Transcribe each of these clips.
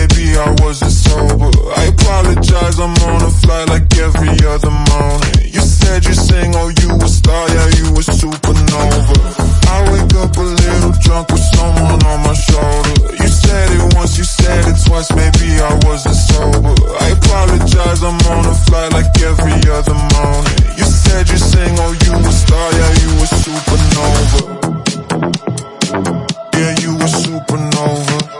maybe I wasn't sober. I apologize, I'm on a flight like every other morning. You said you sing, oh you a star, yeah you a supernova. I wake up a little drunk with someone on my shoulder. You said it once, you said it twice, maybe I wasn't sober. I apologize, I'm on a flight like every other morning. You said you sing, oh you a star, yeah you a supernova. Yeah, you a supernova.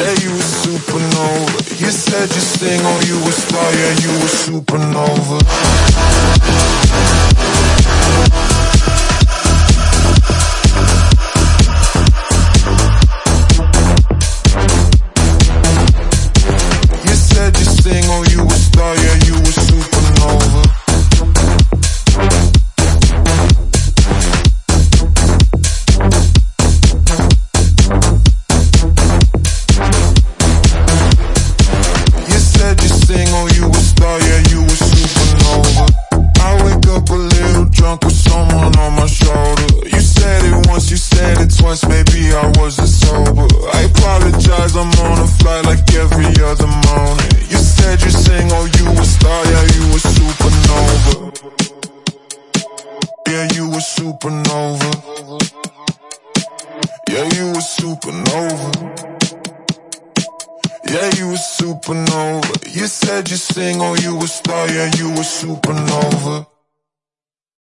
Yeah, you a supernova. You said you sing oh, you a star. Yeah, you a supernova. supernova. Yeah, you a supernova. Yeah, you a supernova. You said you sing oh, you a star, yeah, you a supernova.